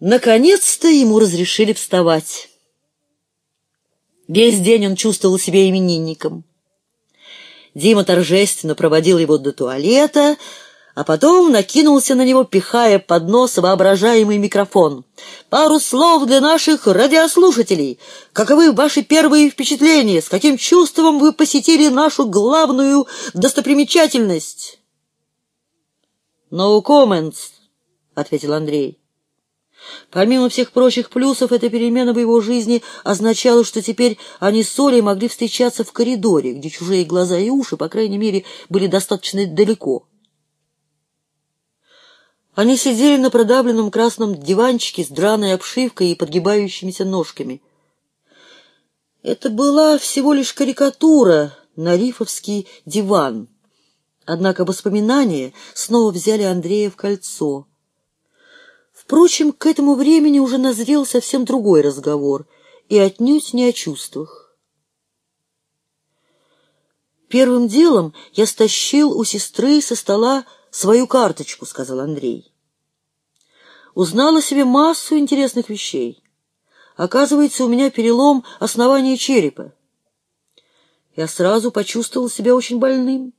Наконец-то ему разрешили вставать. Весь день он чувствовал себя именинником. Дима торжественно проводил его до туалета, а потом накинулся на него, пихая под нос воображаемый микрофон. «Пару слов для наших радиослушателей. Каковы ваши первые впечатления? С каким чувством вы посетили нашу главную достопримечательность?» «No comments», — ответил Андрей. Помимо всех прочих плюсов, эта перемена в его жизни означала, что теперь они с Олей могли встречаться в коридоре, где чужие глаза и уши, по крайней мере, были достаточно далеко. Они сидели на продавленном красном диванчике с драной обшивкой и подгибающимися ножками. Это была всего лишь карикатура на рифовский диван. Однако воспоминания снова взяли Андрея в кольцо. Впрочем, к этому времени уже назрел совсем другой разговор, и отнюдь не о чувствах. «Первым делом я стащил у сестры со стола свою карточку», — сказал Андрей. «Узнал о себе массу интересных вещей. Оказывается, у меня перелом основания черепа. Я сразу почувствовал себя очень больным.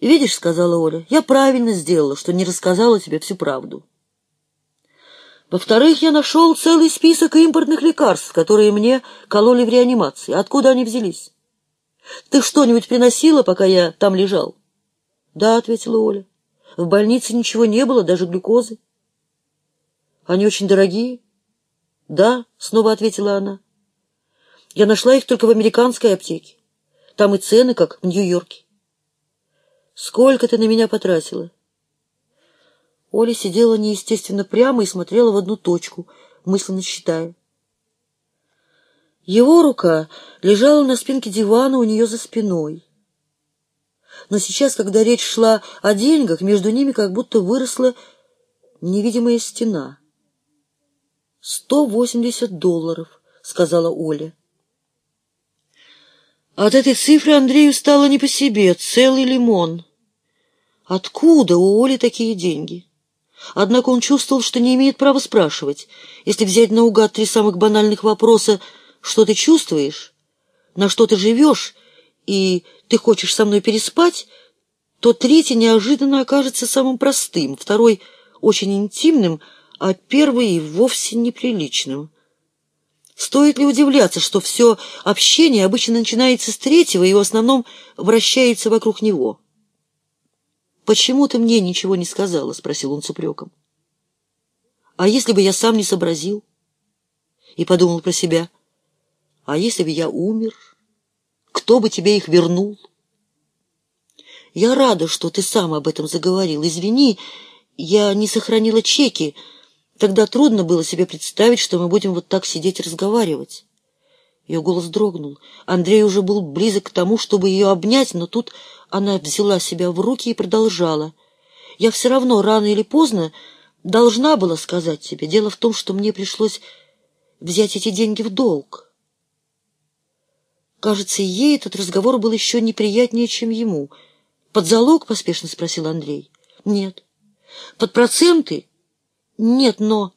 «Видишь, — сказала Оля, — я правильно сделала, что не рассказала тебе всю правду. Во-вторых, я нашел целый список импортных лекарств, которые мне кололи в реанимации. Откуда они взялись? Ты что-нибудь приносила, пока я там лежал? Да, — ответила Оля. В больнице ничего не было, даже глюкозы. Они очень дорогие? Да, — снова ответила она. Я нашла их только в американской аптеке. Там и цены, как в Нью-Йорке. Сколько ты на меня потратила?» Оля сидела неестественно прямо и смотрела в одну точку, мысленно считая. Его рука лежала на спинке дивана у нее за спиной. Но сейчас, когда речь шла о деньгах, между ними как будто выросла невидимая стена. «Сто восемьдесят долларов», — сказала Оля. От этой цифры Андрею стало не по себе, целый лимон — Откуда у Оли такие деньги? Однако он чувствовал, что не имеет права спрашивать. Если взять наугад три самых банальных вопроса «Что ты чувствуешь?», «На что ты живешь?» и «Ты хочешь со мной переспать?», то третий неожиданно окажется самым простым, второй — очень интимным, а первый — вовсе неприличным. Стоит ли удивляться, что все общение обычно начинается с третьего и в основном вращается вокруг него? «Почему ты мне ничего не сказала?» — спросил он с упреком. «А если бы я сам не сообразил?» И подумал про себя. «А если бы я умер? Кто бы тебе их вернул?» «Я рада, что ты сам об этом заговорил. Извини, я не сохранила чеки. Тогда трудно было себе представить, что мы будем вот так сидеть и разговаривать». Ее голос дрогнул. Андрей уже был близок к тому, чтобы ее обнять, но тут она взяла себя в руки и продолжала. «Я все равно, рано или поздно, должна была сказать тебе. Дело в том, что мне пришлось взять эти деньги в долг». Кажется, ей этот разговор был еще неприятнее, чем ему. «Под залог?» — поспешно спросил Андрей. «Нет». «Под проценты?» «Нет, но...»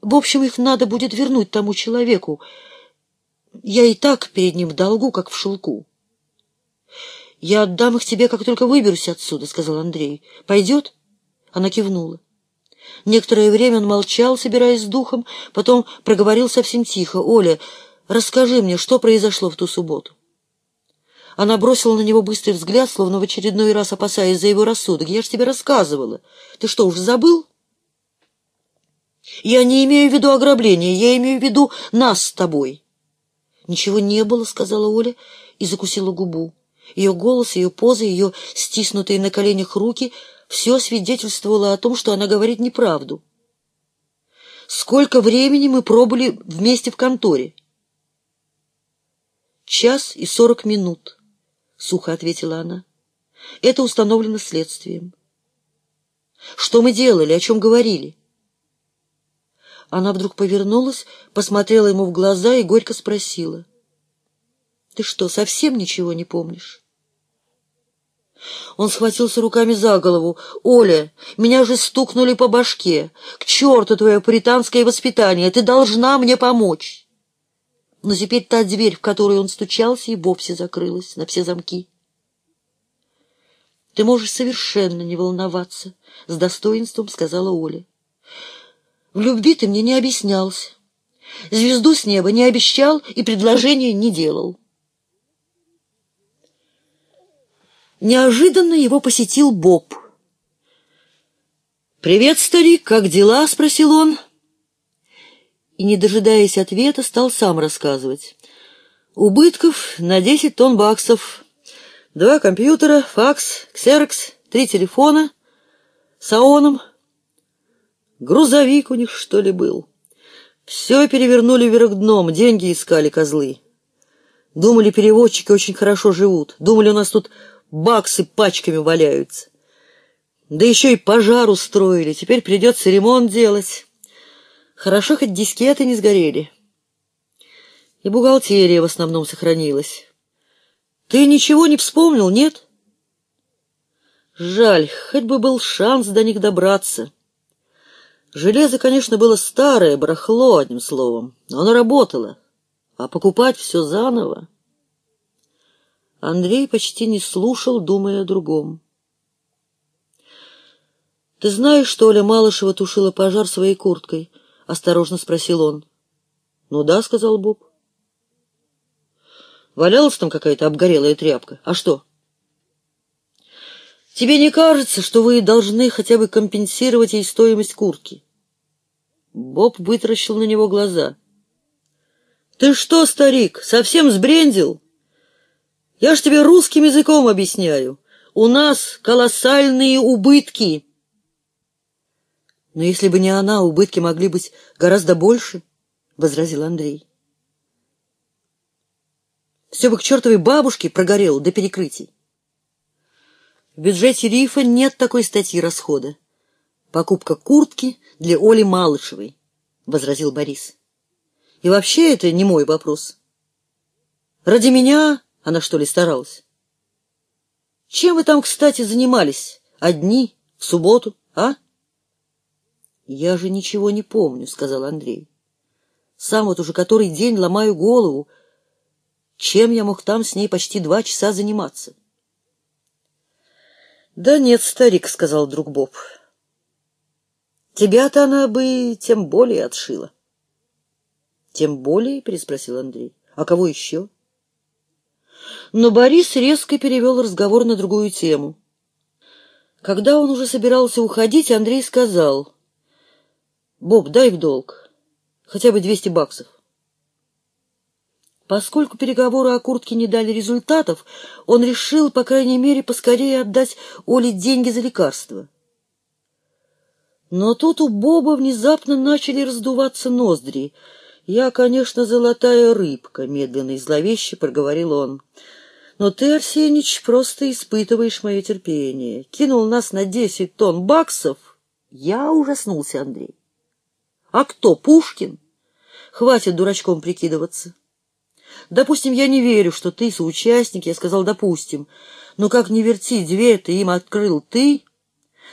«В общем, их надо будет вернуть тому человеку. Я и так перед ним в долгу, как в шелку. «Я отдам их тебе, как только выберусь отсюда», — сказал Андрей. «Пойдет?» Она кивнула. Некоторое время он молчал, собираясь с духом, потом проговорил совсем тихо. «Оля, расскажи мне, что произошло в ту субботу?» Она бросила на него быстрый взгляд, словно в очередной раз опасаясь за его рассудок. «Я ж тебе рассказывала. Ты что, уже забыл?» «Я не имею в виду ограбление, я имею в виду нас с тобой». «Ничего не было», — сказала Оля и закусила губу. Ее голос, ее поза, ее стиснутые на коленях руки — все свидетельствовало о том, что она говорит неправду. «Сколько времени мы пробыли вместе в конторе?» «Час и сорок минут», — сухо ответила она. «Это установлено следствием». «Что мы делали, о чем говорили?» Она вдруг повернулась, посмотрела ему в глаза и горько спросила. «Ты что, совсем ничего не помнишь?» Он схватился руками за голову. «Оля, меня же стукнули по башке. К черту твое пуританское воспитание! Ты должна мне помочь!» Но теперь та дверь, в которую он стучался, и вовсе закрылась на все замки. «Ты можешь совершенно не волноваться», — с достоинством сказала Оля. «В любви ты мне не объяснялся. Звезду с неба не обещал и предложения не делал». Неожиданно его посетил Боб. «Привет, старик, как дела?» — спросил он. И, не дожидаясь ответа, стал сам рассказывать. Убытков на десять тонн баксов. Два компьютера, факс, ксерокс, три телефона с АОНом. Грузовик у них, что ли, был. Все перевернули вверх дном, деньги искали козлы. Думали, переводчики очень хорошо живут. Думали, у нас тут баксы пачками валяются. Да еще и пожар устроили, теперь придется ремонт делать. Хорошо, хоть дискеты не сгорели. И бухгалтерия в основном сохранилась. Ты ничего не вспомнил, нет? Жаль, хоть бы был шанс до них добраться. Железо, конечно, было старое, барахло, одним словом, но оно работало. А покупать все заново... Андрей почти не слушал, думая о другом. «Ты знаешь, что Оля Малышева тушила пожар своей курткой?» — осторожно спросил он. «Ну да», — сказал Боб. «Валялась там какая-то обгорелая тряпка. А что?» «Тебе не кажется, что вы должны хотя бы компенсировать ей стоимость куртки?» Боб вытаращил на него глаза. «Ты что, старик, совсем сбрендил?» Я ж тебе русским языком объясняю. У нас колоссальные убытки. Но если бы не она, убытки могли быть гораздо больше, — возразил Андрей. Все бы к чертовой бабушке прогорело до перекрытий. В бюджете рифа нет такой статьи расхода. Покупка куртки для Оли Малышевой, — возразил Борис. И вообще это не мой вопрос. Ради меня она что ли старалась? Чем вы там, кстати, занимались? Одни? В субботу? А? Я же ничего не помню, сказал Андрей. Сам вот уже который день ломаю голову. Чем я мог там с ней почти два часа заниматься? Да нет, старик, сказал друг Боб. Тебя-то она бы тем более отшила. Тем более, переспросил Андрей. А кого еще? Но Борис резко перевел разговор на другую тему. Когда он уже собирался уходить, Андрей сказал, «Боб, дай в долг, хотя бы двести баксов». Поскольку переговоры о куртке не дали результатов, он решил, по крайней мере, поскорее отдать Оле деньги за лекарства. Но тут у Боба внезапно начали раздуваться ноздри. «Я, конечно, золотая рыбка», — медленно и зловеще проговорил он. Но ты, Арсенич, просто испытываешь мое терпение. Кинул нас на десять тонн баксов. Я ужаснулся, Андрей. А кто, Пушкин? Хватит дурачком прикидываться. Допустим, я не верю, что ты соучастник, я сказал, допустим. Но как не верти, дверь ты им открыл ты?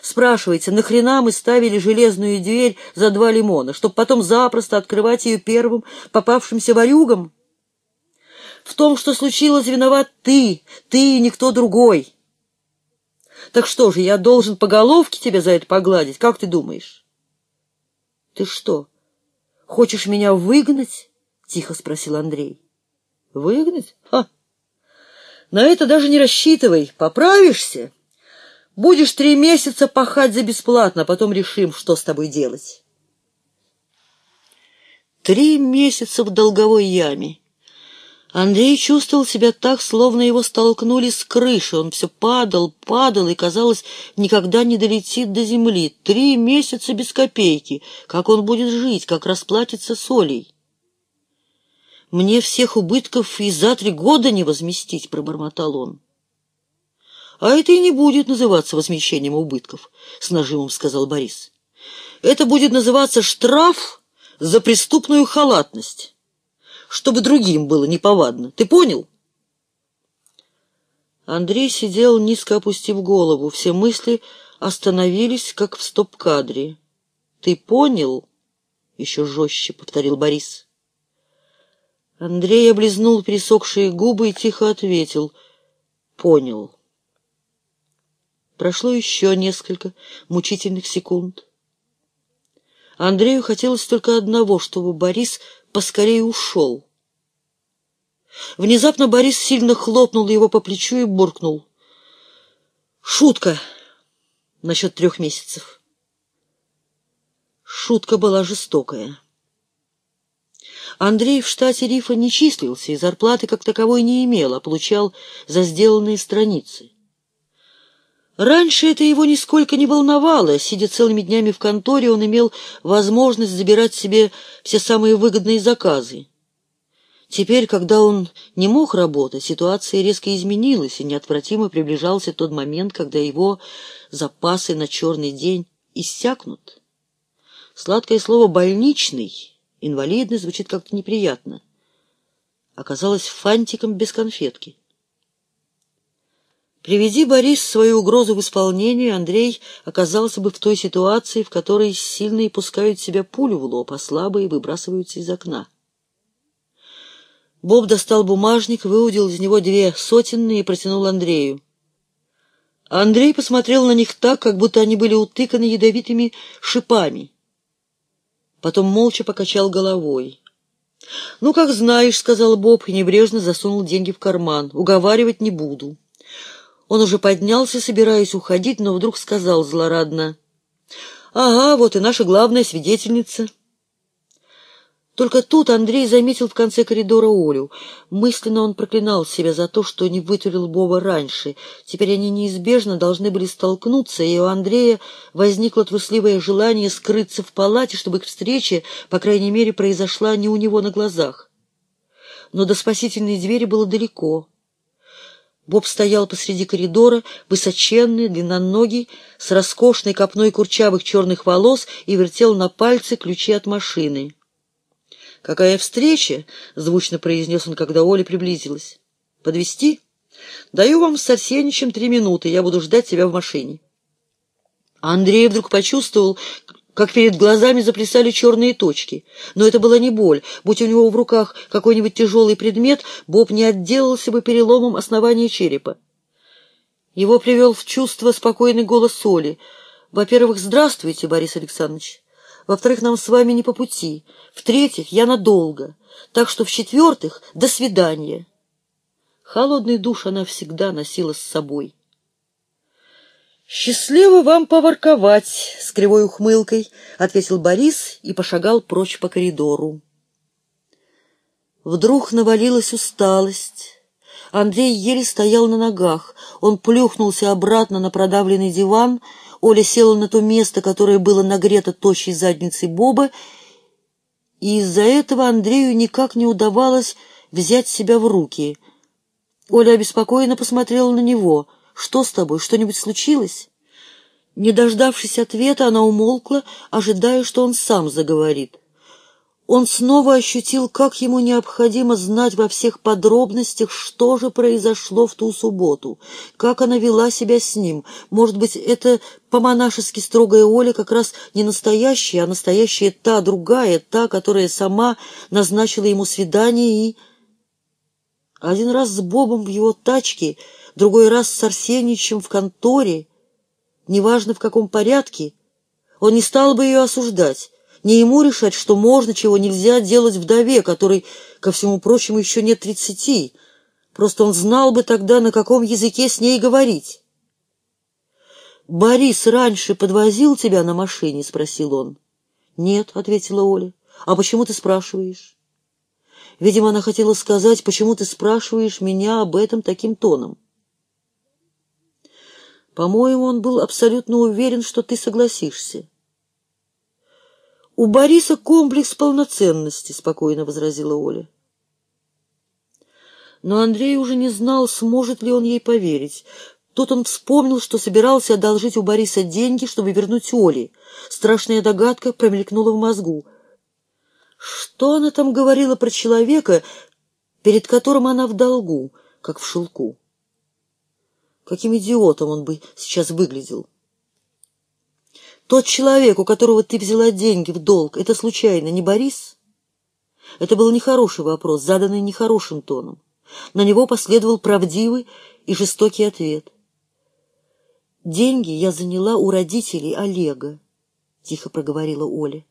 Спрашивается, нахрена мы ставили железную дверь за два лимона, чтобы потом запросто открывать ее первым попавшимся ворюгам? В том, что случилось, виноват ты, ты и никто другой. Так что же, я должен по головке тебя за это погладить, как ты думаешь? Ты что, хочешь меня выгнать? Тихо спросил Андрей. Выгнать? Ха! На это даже не рассчитывай. Поправишься? Будешь три месяца пахать за бесплатно, а потом решим, что с тобой делать. Три месяца в долговой яме. Андрей чувствовал себя так, словно его столкнули с крыши. Он все падал, падал и, казалось, никогда не долетит до земли. Три месяца без копейки. Как он будет жить, как расплатиться с Олей? «Мне всех убытков и за три года не возместить», — пробормотал он. «А это и не будет называться возмещением убытков», — с нажимом сказал Борис. «Это будет называться штраф за преступную халатность» чтобы другим было неповадно. Ты понял? Андрей сидел, низко опустив голову. Все мысли остановились, как в стоп-кадре. «Ты понял?» — еще жестче повторил Борис. Андрей облизнул пересохшие губы и тихо ответил. «Понял». Прошло еще несколько мучительных секунд. Андрею хотелось только одного, чтобы Борис поскорее ушел. Внезапно Борис сильно хлопнул его по плечу и буркнул. «Шутка насчет трех месяцев». Шутка была жестокая. Андрей в штате Рифа не числился и зарплаты как таковой не имел, а получал за сделанные страницы. Раньше это его нисколько не волновало. Сидя целыми днями в конторе, он имел возможность забирать себе все самые выгодные заказы. Теперь, когда он не мог работать, ситуация резко изменилась, и неотвратимо приближался тот момент, когда его запасы на черный день иссякнут. Сладкое слово «больничный», «инвалидный» звучит как-то неприятно. Оказалось фантиком без конфетки. Приведи Борис свою угрозу в исполнение, Андрей оказался бы в той ситуации, в которой сильные пускают себя пулю в лоб, а слабые выбрасываются из окна. Боб достал бумажник, выудил из него две сотенные и протянул Андрею. Андрей посмотрел на них так, как будто они были утыканы ядовитыми шипами. Потом молча покачал головой. «Ну, как знаешь», — сказал Боб и небрежно засунул деньги в карман. «Уговаривать не буду». Он уже поднялся, собираясь уходить, но вдруг сказал злорадно. «Ага, вот и наша главная свидетельница». Только тут Андрей заметил в конце коридора Олю. Мысленно он проклинал себя за то, что не вытурил Боба раньше. Теперь они неизбежно должны были столкнуться, и у Андрея возникло трусливое желание скрыться в палате, чтобы их встреча, по крайней мере, произошла не у него на глазах. Но до спасительной двери было далеко. Боб стоял посреди коридора, высоченный, длинноногий, с роскошной копной курчавых черных волос и вертел на пальце ключи от машины. «Какая встреча!» — звучно произнес он, когда Оля приблизилась. «Подвезти? Даю вам с Арсеничем три минуты, я буду ждать тебя в машине». Андрей вдруг почувствовал, как перед глазами заплясали черные точки. Но это была не боль. Будь у него в руках какой-нибудь тяжелый предмет, Боб не отделался бы переломом основания черепа. Его привел в чувство спокойный голос Соли. «Во-первых, здравствуйте, Борис Александрович. Во-вторых, нам с вами не по пути. В-третьих, я надолго. Так что в-четвертых, до свидания». Холодный душ она всегда носила с собой. «Счастливо вам поворковать!» — с кривой ухмылкой ответил Борис и пошагал прочь по коридору. Вдруг навалилась усталость. Андрей еле стоял на ногах. Он плюхнулся обратно на продавленный диван. Оля села на то место, которое было нагрето тощей задницей Боба, и из-за этого Андрею никак не удавалось взять себя в руки. Оля обеспокоенно посмотрела на него — что с тобой? Что-нибудь случилось?» Не дождавшись ответа, она умолкла, ожидая, что он сам заговорит. Он снова ощутил, как ему необходимо знать во всех подробностях, что же произошло в ту субботу, как она вела себя с ним. Может быть, это по-монашески строгая Оля как раз не настоящая, а настоящая та, другая, та, которая сама назначила ему свидание и... Один раз с Бобом в его тачке другой раз с Арсеньевичем в конторе, неважно в каком порядке, он не стал бы ее осуждать, не ему решать, что можно, чего нельзя делать вдове, которой, ко всему прочему, еще нет тридцати. Просто он знал бы тогда, на каком языке с ней говорить. «Борис раньше подвозил тебя на машине?» — спросил он. «Нет», — ответила Оля. «А почему ты спрашиваешь?» Видимо, она хотела сказать, почему ты спрашиваешь меня об этом таким тоном. По-моему, он был абсолютно уверен, что ты согласишься. «У Бориса комплекс полноценности», — спокойно возразила Оля. Но Андрей уже не знал, сможет ли он ей поверить. Тут он вспомнил, что собирался одолжить у Бориса деньги, чтобы вернуть Оле. Страшная догадка промелькнула в мозгу. Что она там говорила про человека, перед которым она в долгу, как в шелку? Каким идиотом он бы сейчас выглядел. Тот человек, у которого ты взяла деньги в долг, это случайно не Борис? Это был нехороший вопрос, заданный нехорошим тоном. На него последовал правдивый и жестокий ответ. «Деньги я заняла у родителей Олега», — тихо проговорила Оля.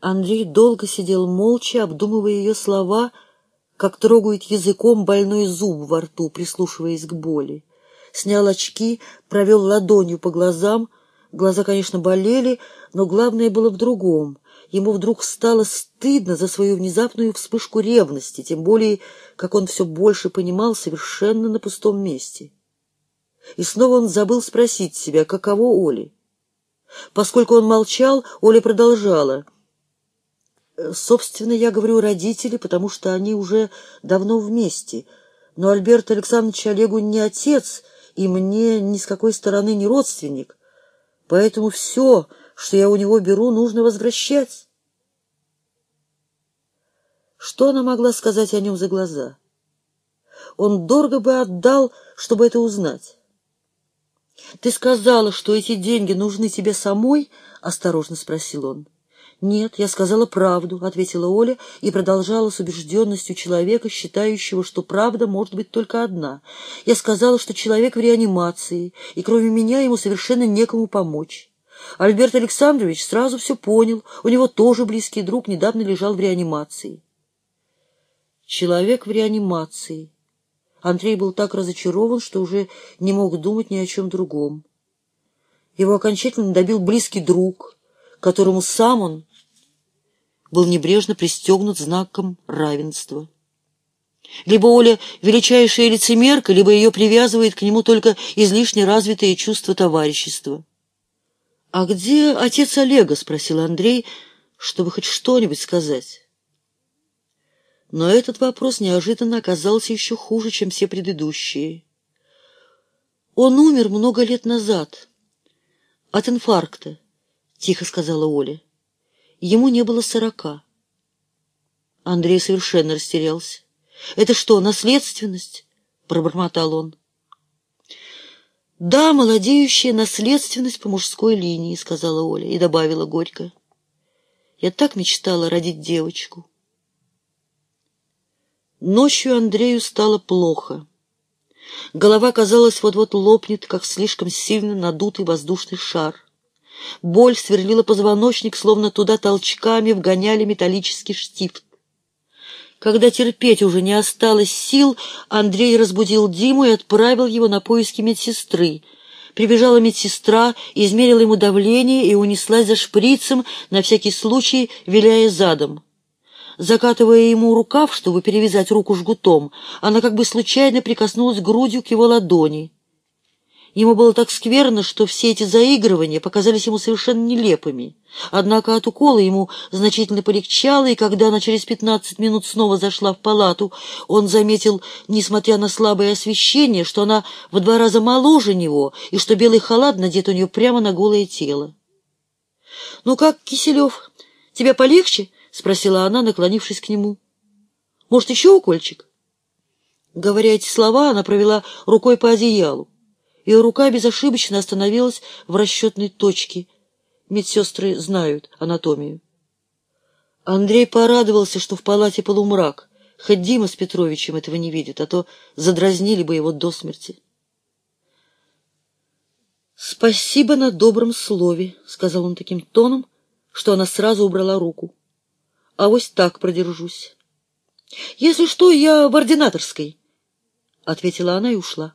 Андрей долго сидел молча, обдумывая ее слова, как трогает языком больной зуб во рту, прислушиваясь к боли. Снял очки, провел ладонью по глазам. Глаза, конечно, болели, но главное было в другом. Ему вдруг стало стыдно за свою внезапную вспышку ревности, тем более, как он все больше понимал совершенно на пустом месте. И снова он забыл спросить себя, каково Оле. Поскольку он молчал, Оля продолжала — Собственно, я говорю родители, потому что они уже давно вместе. Но Альберт Александрович Олегу не отец, и мне ни с какой стороны не родственник. Поэтому все, что я у него беру, нужно возвращать. Что она могла сказать о нем за глаза? Он дорого бы отдал, чтобы это узнать. «Ты сказала, что эти деньги нужны тебе самой?» — осторожно спросил он. «Нет, я сказала правду», — ответила Оля и продолжала с убежденностью человека, считающего, что правда может быть только одна. «Я сказала, что человек в реанимации, и кроме меня ему совершенно некому помочь». Альберт Александрович сразу все понял, у него тоже близкий друг недавно лежал в реанимации. Человек в реанимации. Андрей был так разочарован, что уже не мог думать ни о чем другом. Его окончательно добил близкий друг, которому сам он был небрежно пристегнут знаком равенства. Либо Оля величайшая лицемерка, либо ее привязывает к нему только излишне развитое чувство товарищества. — А где отец Олега? — спросил Андрей, чтобы хоть что-нибудь сказать. Но этот вопрос неожиданно оказался еще хуже, чем все предыдущие. «Он умер много лет назад. От инфаркта», — тихо сказала Оля. Ему не было сорока. Андрей совершенно растерялся. «Это что, наследственность?» — пробормотал он. «Да, молодеющая наследственность по мужской линии», — сказала Оля и добавила горько. «Я так мечтала родить девочку». Ночью Андрею стало плохо. Голова, казалось, вот-вот лопнет, как слишком сильно надутый воздушный шар. Боль сверлила позвоночник, словно туда толчками вгоняли металлический штифт. Когда терпеть уже не осталось сил, Андрей разбудил Диму и отправил его на поиски медсестры. Прибежала медсестра, измерила ему давление и унеслась за шприцем, на всякий случай виляя задом. Закатывая ему рукав, чтобы перевязать руку жгутом, она как бы случайно прикоснулась грудью к его ладони. Ему было так скверно, что все эти заигрывания показались ему совершенно нелепыми. Однако от укола ему значительно полегчало, и когда она через пятнадцать минут снова зашла в палату, он заметил, несмотря на слабое освещение, что она в два раза моложе него, и что белый халат надет у нее прямо на голое тело. — Ну как, Киселев, тебе полегче? — спросила она, наклонившись к нему. — Может, еще укольчик? Говоря эти слова, она провела рукой по одеялу. Ее рука безошибочно остановилась в расчетной точке. Медсестры знают анатомию. Андрей порадовался, что в палате полумрак. Хоть Дима с Петровичем этого не видит, а то задразнили бы его до смерти. «Спасибо на добром слове», — сказал он таким тоном, что она сразу убрала руку. «А вось так продержусь». «Если что, я в ординаторской», — ответила она и ушла.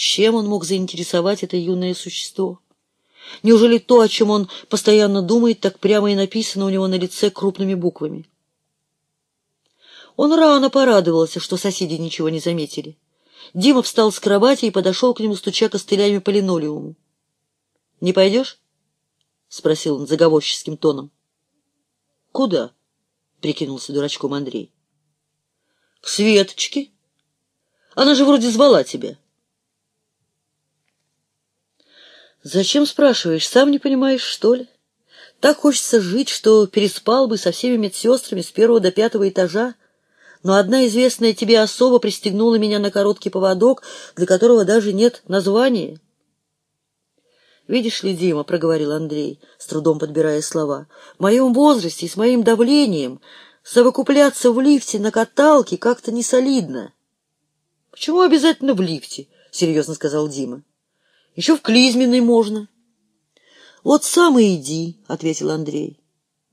Чем он мог заинтересовать это юное существо? Неужели то, о чем он постоянно думает, так прямо и написано у него на лице крупными буквами? Он рано порадовался, что соседи ничего не заметили. Дима встал с кровати и подошел к нему, стуча костылями по линолеуму. — Не пойдешь? — спросил он заговорческим тоном. — Куда? — прикинулся дурачком Андрей. — К Светочке. Она же вроде звала тебя. — Зачем спрашиваешь? Сам не понимаешь, что ли? Так хочется жить, что переспал бы со всеми медсестрами с первого до пятого этажа. но одна известная тебе особа пристегнула меня на короткий поводок, для которого даже нет названия. «Видишь ли, Дима, — проговорил Андрей, с трудом подбирая слова, — в моем возрасте и с моим давлением совокупляться в лифте на каталке как-то не солидно». «Почему обязательно в лифте?» — серьезно сказал Дима. «Еще в клизменной можно». «Вот сам и иди», — ответил Андрей.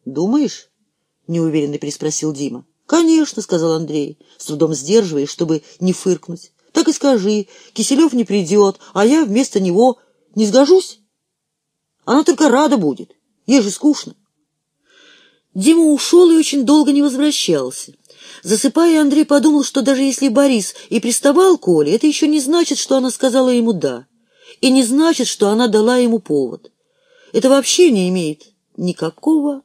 «Думаешь?» — неуверенно переспросил Дима. «Конечно», — сказал Андрей, с трудом сдерживаясь, чтобы не фыркнуть. «Так и скажи, Киселев не придет, а я вместо него не сгожусь?» Она только рада будет. Ей же скучно. Дима ушел и очень долго не возвращался. Засыпая, Андрей подумал, что даже если Борис и приставал к Оле, это еще не значит, что она сказала ему «да», и не значит, что она дала ему повод. Это вообще не имеет никакого